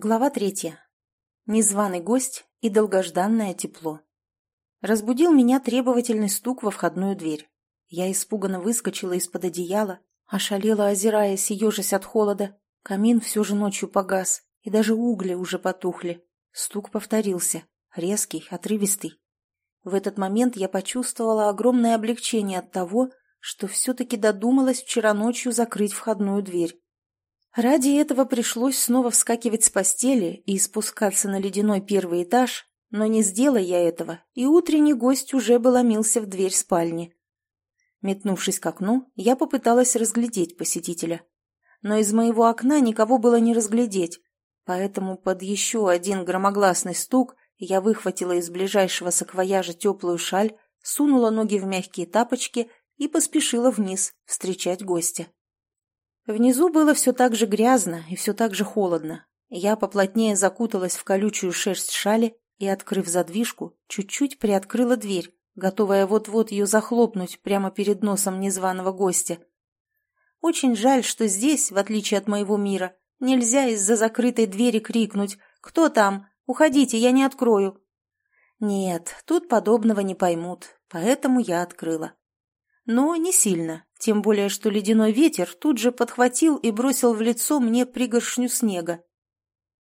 Глава третья. Незваный гость и долгожданное тепло. Разбудил меня требовательный стук во входную дверь. Я испуганно выскочила из-под одеяла, ошалела, озираясь и ежась от холода. Камин все же ночью погас, и даже угли уже потухли. Стук повторился, резкий, отрывистый. В этот момент я почувствовала огромное облегчение от того, что все-таки додумалась вчера ночью закрыть входную дверь. Ради этого пришлось снова вскакивать с постели и спускаться на ледяной первый этаж, но не сделая я этого, и утренний гость уже бы ломился в дверь спальни. Метнувшись к окну, я попыталась разглядеть посетителя. Но из моего окна никого было не разглядеть, поэтому под еще один громогласный стук я выхватила из ближайшего саквояжа теплую шаль, сунула ноги в мягкие тапочки и поспешила вниз встречать гостя. Внизу было все так же грязно и все так же холодно. Я поплотнее закуталась в колючую шерсть шали и, открыв задвижку, чуть-чуть приоткрыла дверь, готовая вот-вот ее захлопнуть прямо перед носом незваного гостя. Очень жаль, что здесь, в отличие от моего мира, нельзя из-за закрытой двери крикнуть «Кто там? Уходите, я не открою!» Нет, тут подобного не поймут, поэтому я открыла. Но не сильно, тем более, что ледяной ветер тут же подхватил и бросил в лицо мне пригоршню снега.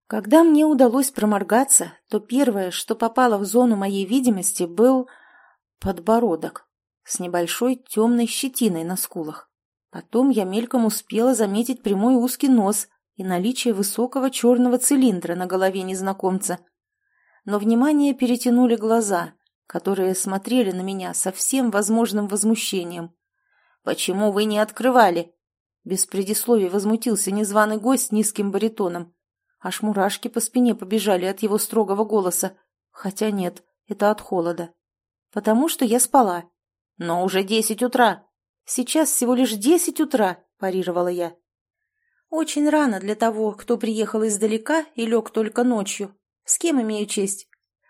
Когда мне удалось проморгаться, то первое, что попало в зону моей видимости, был подбородок с небольшой темной щетиной на скулах. Потом я мельком успела заметить прямой узкий нос и наличие высокого черного цилиндра на голове незнакомца. Но внимание перетянули глаза, которые смотрели на меня со всем возможным возмущением. «Почему вы не открывали?» Без предисловий возмутился незваный гость низким баритоном. Аж мурашки по спине побежали от его строгого голоса. Хотя нет, это от холода. Потому что я спала. Но уже десять утра. Сейчас всего лишь десять утра, парировала я. Очень рано для того, кто приехал издалека и лег только ночью. С кем имею честь?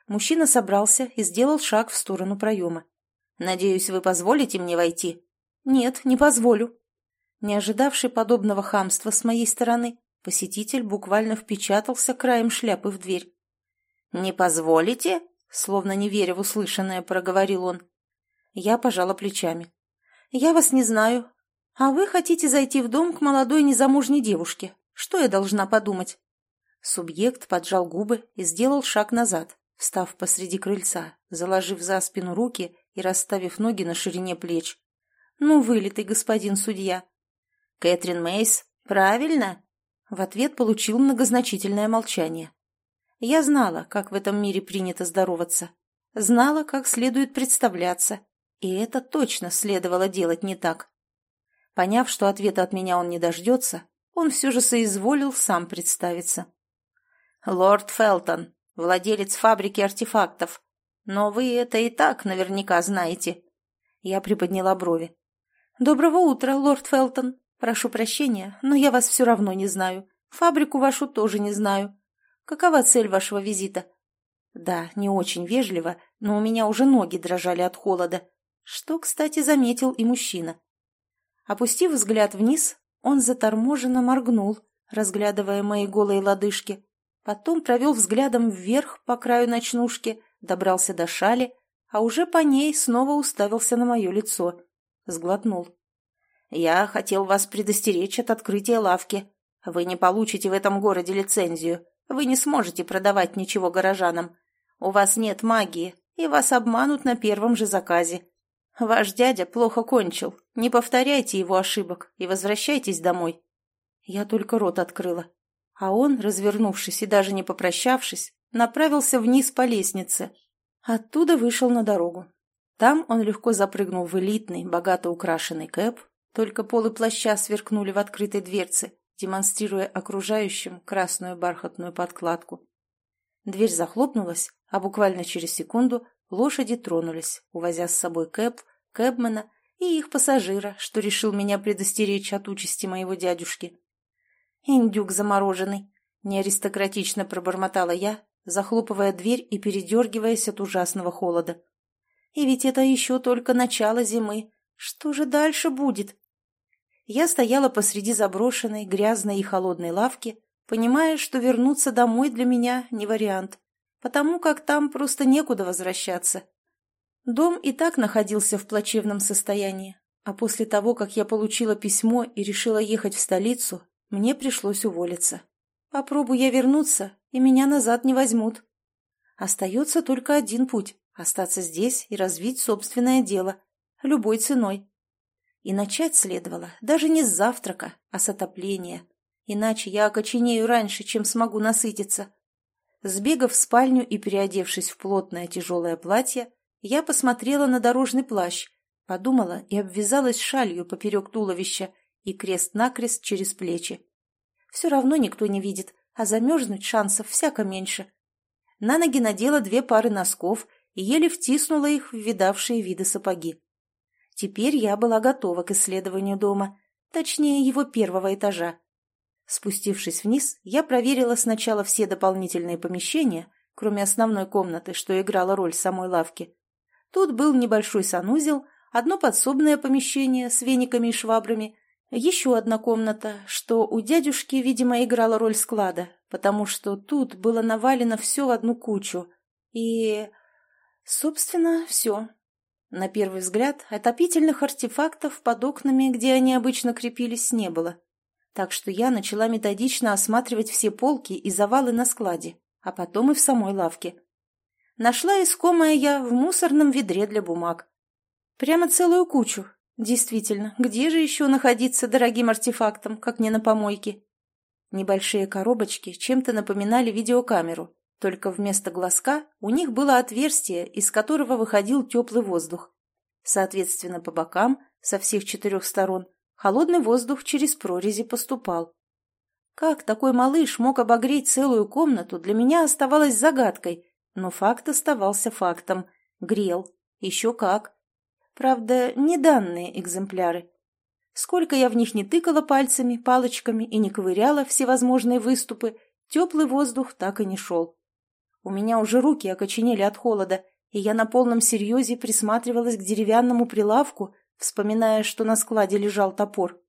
Мужчина собрался и сделал шаг в сторону проема. «Надеюсь, вы позволите мне войти?» «Нет, не позволю». Не ожидавший подобного хамства с моей стороны, посетитель буквально впечатался краем шляпы в дверь. «Не позволите?» — словно не веря в услышанное, проговорил он. Я пожала плечами. «Я вас не знаю. А вы хотите зайти в дом к молодой незамужней девушке. Что я должна подумать?» Субъект поджал губы и сделал шаг назад, встав посреди крыльца, заложив за спину руки и расставив ноги на ширине плеч. «Ну, вылитый господин судья». «Кэтрин Мейс, правильно?» В ответ получил многозначительное молчание. Я знала, как в этом мире принято здороваться. Знала, как следует представляться. И это точно следовало делать не так. Поняв, что ответа от меня он не дождется, он все же соизволил сам представиться. «Лорд Фелтон, владелец фабрики артефактов. Но вы это и так наверняка знаете». Я приподняла брови. «Доброго утра, лорд Фелтон. Прошу прощения, но я вас все равно не знаю. Фабрику вашу тоже не знаю. Какова цель вашего визита?» Да, не очень вежливо, но у меня уже ноги дрожали от холода, что, кстати, заметил и мужчина. Опустив взгляд вниз, он заторможенно моргнул, разглядывая мои голые лодыжки. Потом провел взглядом вверх по краю ночнушки, добрался до шали, а уже по ней снова уставился на мое лицо. Сглотнул. «Я хотел вас предостеречь от открытия лавки. Вы не получите в этом городе лицензию. Вы не сможете продавать ничего горожанам. У вас нет магии, и вас обманут на первом же заказе. Ваш дядя плохо кончил. Не повторяйте его ошибок и возвращайтесь домой». Я только рот открыла. А он, развернувшись и даже не попрощавшись, направился вниз по лестнице. Оттуда вышел на дорогу. Там он легко запрыгнул в элитный, богато украшенный кэп, только полы плаща сверкнули в открытой дверце, демонстрируя окружающим красную бархатную подкладку. Дверь захлопнулась, а буквально через секунду лошади тронулись, увозя с собой кэп, кэбмена и их пассажира, что решил меня предостеречь от участи моего дядюшки. «Индюк замороженный!» — неаристократично пробормотала я, захлопывая дверь и передергиваясь от ужасного холода. И ведь это еще только начало зимы. Что же дальше будет? Я стояла посреди заброшенной, грязной и холодной лавки, понимая, что вернуться домой для меня не вариант, потому как там просто некуда возвращаться. Дом и так находился в плачевном состоянии, а после того, как я получила письмо и решила ехать в столицу, мне пришлось уволиться. Попробую я вернуться, и меня назад не возьмут. Остается только один путь – остаться здесь и развить собственное дело, любой ценой. И начать следовало даже не с завтрака, а с отопления. Иначе я окоченею раньше, чем смогу насытиться. Сбегав в спальню и переодевшись в плотное тяжелое платье, я посмотрела на дорожный плащ, подумала и обвязалась шалью поперек туловища и крест-накрест через плечи. Все равно никто не видит, а замерзнуть шансов всяко меньше. На ноги надела две пары носков еле втиснула их в видавшие виды сапоги. Теперь я была готова к исследованию дома, точнее его первого этажа. Спустившись вниз, я проверила сначала все дополнительные помещения, кроме основной комнаты, что играла роль самой лавки. Тут был небольшой санузел, одно подсобное помещение с вениками и швабрами, еще одна комната, что у дядюшки, видимо, играла роль склада, потому что тут было навалено все в одну кучу. И, собственно, все. На первый взгляд, отопительных артефактов под окнами, где они обычно крепились, не было. Так что я начала методично осматривать все полки и завалы на складе, а потом и в самой лавке. Нашла искомое я в мусорном ведре для бумаг. Прямо целую кучу. Действительно, где же еще находиться дорогим артефактом, как не на помойке? Небольшие коробочки чем-то напоминали видеокамеру, только вместо глазка у них было отверстие, из которого выходил теплый воздух. Соответственно, по бокам, со всех четырех сторон, холодный воздух через прорези поступал. Как такой малыш мог обогреть целую комнату, для меня оставалось загадкой, но факт оставался фактом. Грел. Еще как. Правда, не данные экземпляры. Сколько я в них не тыкала пальцами, палочками и не ковыряла всевозможные выступы, теплый воздух так и не шел. У меня уже руки окоченели от холода, и я на полном серьезе присматривалась к деревянному прилавку, вспоминая, что на складе лежал топор.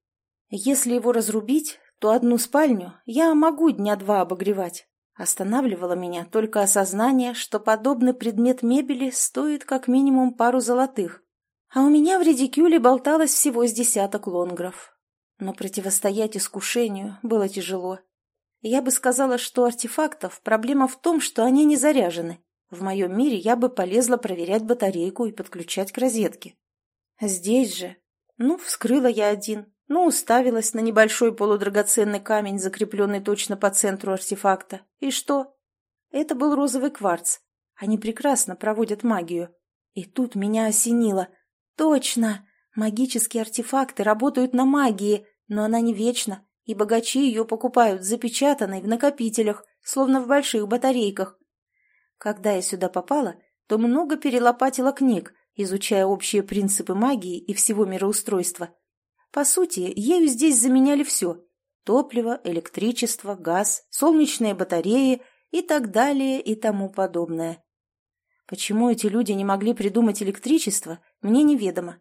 Если его разрубить, то одну спальню я могу дня два обогревать. Останавливало меня только осознание, что подобный предмет мебели стоит как минимум пару золотых, а у меня в редикюле болталось всего с десяток лонгров. Но противостоять искушению было тяжело. Я бы сказала, что артефактов проблема в том, что они не заряжены. В моем мире я бы полезла проверять батарейку и подключать к розетке. Здесь же... Ну, вскрыла я один, ну, уставилась на небольшой полудрагоценный камень, закрепленный точно по центру артефакта. И что? Это был розовый кварц. Они прекрасно проводят магию. И тут меня осенило. Точно! Магические артефакты работают на магии, но она не вечна и богачи ее покупают запечатанной в накопителях, словно в больших батарейках. Когда я сюда попала, то много перелопатила книг, изучая общие принципы магии и всего мироустройства. По сути, ею здесь заменяли все – топливо, электричество, газ, солнечные батареи и так далее и тому подобное. Почему эти люди не могли придумать электричество, мне неведомо.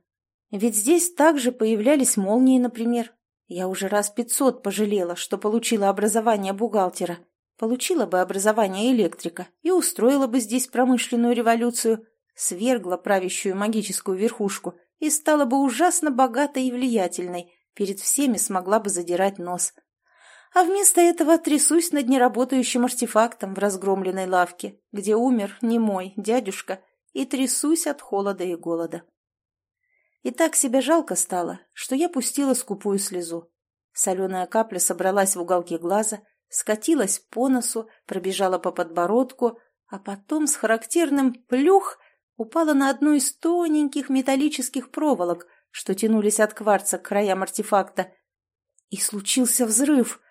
Ведь здесь также появлялись молнии, например, я уже раз пятьсот пожалела, что получила образование бухгалтера. Получила бы образование электрика и устроила бы здесь промышленную революцию, свергла правящую магическую верхушку и стала бы ужасно богатой и влиятельной, перед всеми смогла бы задирать нос. А вместо этого трясусь над неработающим артефактом в разгромленной лавке, где умер не мой дядюшка, и трясусь от холода и голода. И так себя жалко стало, что я пустила скупую слезу. Соленая капля собралась в уголке глаза, скатилась по носу, пробежала по подбородку, а потом с характерным «плюх» упала на одну из тоненьких металлических проволок, что тянулись от кварца к краям артефакта. И случился взрыв.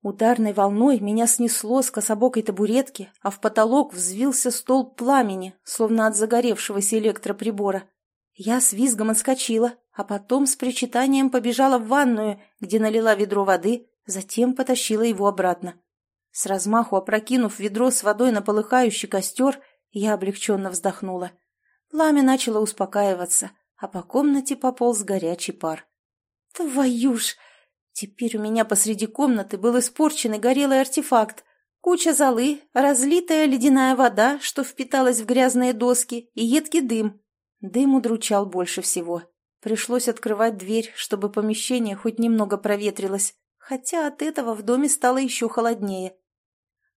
Ударной волной меня снесло с кособокой табуретки, а в потолок взвился столб пламени, словно от загоревшегося электроприбора. Я с визгом отскочила, а потом с причитанием побежала в ванную, где налила ведро воды, затем потащила его обратно. С размаху опрокинув ведро с водой на полыхающий костер, я облегченно вздохнула. Пламя начало успокаиваться, а по комнате пополз горячий пар. «Твою ж!» Теперь у меня посреди комнаты был испорченный горелый артефакт, куча золы, разлитая ледяная вода, что впиталась в грязные доски, и едкий дым. Дым удручал больше всего. Пришлось открывать дверь, чтобы помещение хоть немного проветрилось, хотя от этого в доме стало еще холоднее.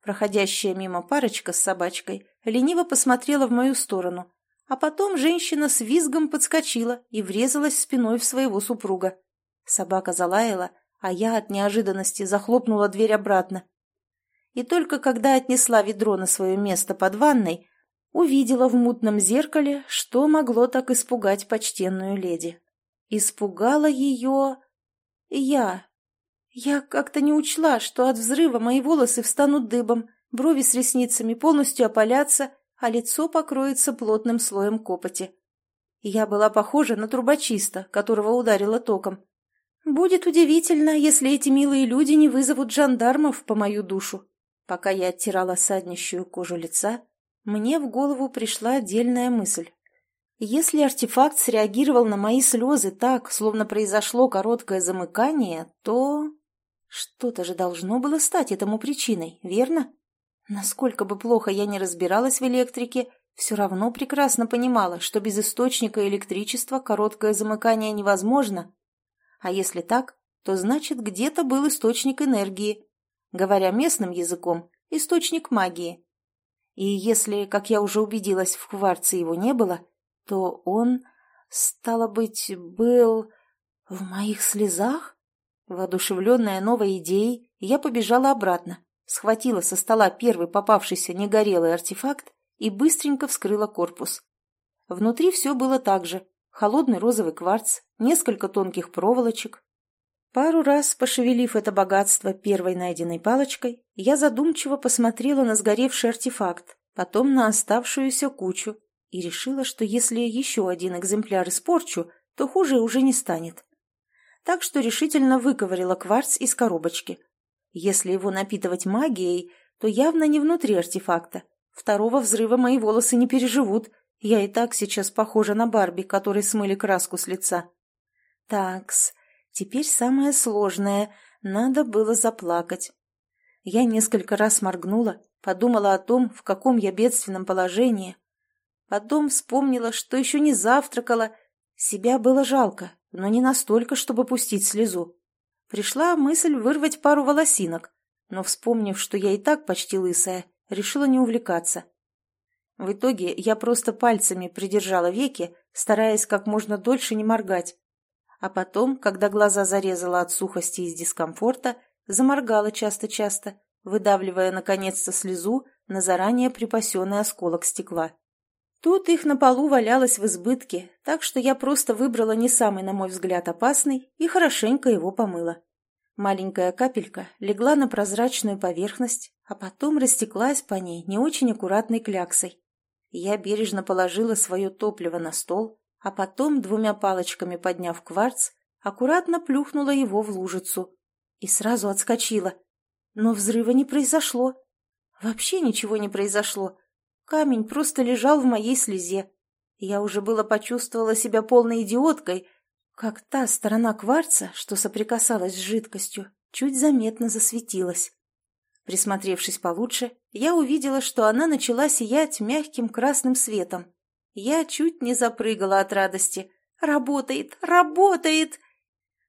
Проходящая мимо парочка с собачкой лениво посмотрела в мою сторону, а потом женщина с визгом подскочила и врезалась спиной в своего супруга. Собака залаяла, а я от неожиданности захлопнула дверь обратно. И только когда отнесла ведро на свое место под ванной, увидела в мутном зеркале, что могло так испугать почтенную леди. Испугала ее... я. Я как-то не учла, что от взрыва мои волосы встанут дыбом, брови с ресницами полностью опалятся, а лицо покроется плотным слоем копоти. Я была похожа на трубочиста, которого ударило током. Будет удивительно, если эти милые люди не вызовут жандармов по мою душу. Пока я оттирала саднищую кожу лица, мне в голову пришла отдельная мысль. Если артефакт среагировал на мои слезы так, словно произошло короткое замыкание, то... Что-то же должно было стать этому причиной, верно? Насколько бы плохо я ни разбиралась в электрике, все равно прекрасно понимала, что без источника электричества короткое замыкание невозможно, а если так, то значит где-то был источник энергии. Говоря местным языком, источник магии. И если, как я уже убедилась, в кварце его не было, то он, стало быть, был в моих слезах? Воодушевленная новой идеей, я побежала обратно, схватила со стола первый попавшийся негорелый артефакт и быстренько вскрыла корпус. Внутри все было так же, холодный розовый кварц, несколько тонких проволочек. Пару раз, пошевелив это богатство первой найденной палочкой, я задумчиво посмотрела на сгоревший артефакт, потом на оставшуюся кучу и решила, что если еще один экземпляр испорчу, то хуже уже не станет. Так что решительно выковырила кварц из коробочки. Если его напитывать магией, то явно не внутри артефакта. Второго взрыва мои волосы не переживут, я и так сейчас похожа на Барби, которой смыли краску с лица. Такс, теперь самое сложное. Надо было заплакать. Я несколько раз моргнула, подумала о том, в каком я бедственном положении. Потом вспомнила, что еще не завтракала. Себя было жалко, но не настолько, чтобы пустить слезу. Пришла мысль вырвать пару волосинок, но, вспомнив, что я и так почти лысая, решила не увлекаться. В итоге я просто пальцами придержала веки, стараясь как можно дольше не моргать. А потом, когда глаза зарезала от сухости и дискомфорта, заморгала часто-часто, выдавливая наконец-то слезу на заранее припасенный осколок стекла. Тут их на полу валялось в избытке, так что я просто выбрала не самый, на мой взгляд, опасный и хорошенько его помыла. Маленькая капелька легла на прозрачную поверхность, а потом растеклась по ней не очень аккуратной кляксой. Я бережно положила свое топливо на стол, а потом, двумя палочками подняв кварц, аккуратно плюхнула его в лужицу и сразу отскочила. Но взрыва не произошло. Вообще ничего не произошло. Камень просто лежал в моей слезе. Я уже было почувствовала себя полной идиоткой, как та сторона кварца, что соприкасалась с жидкостью, чуть заметно засветилась. Присмотревшись получше, я увидела, что она начала сиять мягким красным светом. Я чуть не запрыгала от радости. «Работает! Работает!»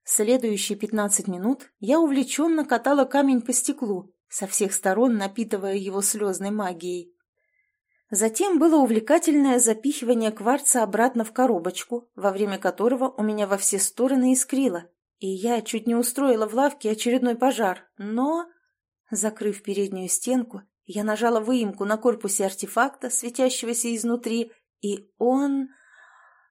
Следующие пятнадцать минут я увлеченно катала камень по стеклу, со всех сторон напитывая его слезной магией. Затем было увлекательное запихивание кварца обратно в коробочку, во время которого у меня во все стороны искрило, и я чуть не устроила в лавке очередной пожар, но... Закрыв переднюю стенку, я нажала выемку на корпусе артефакта, светящегося изнутри, и он...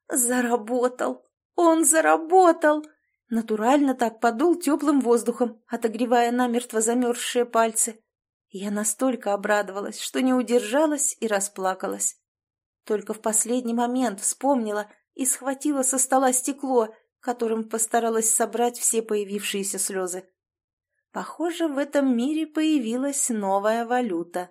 Заработал! Он заработал! Натурально так подул теплым воздухом, отогревая намертво замерзшие пальцы. Я настолько обрадовалась, что не удержалась и расплакалась. Только в последний момент вспомнила и схватила со стола стекло, которым постаралась собрать все появившиеся слезы. Похоже, в этом мире появилась новая валюта.